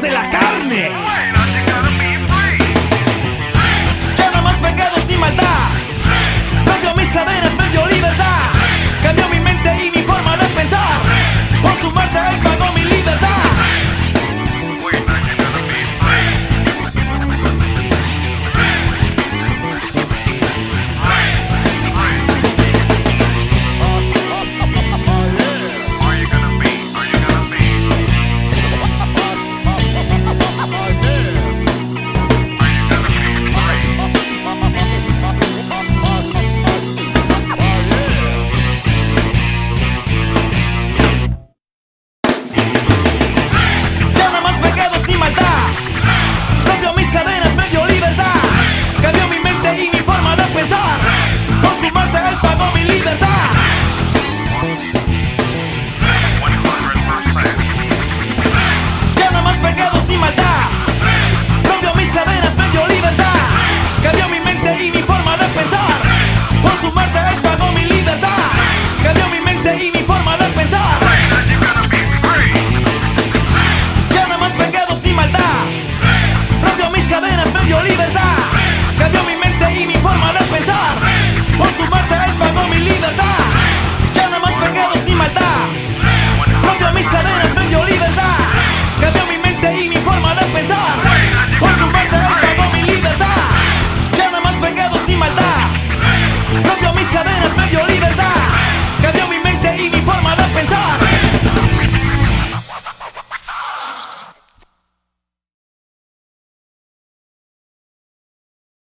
De la carne.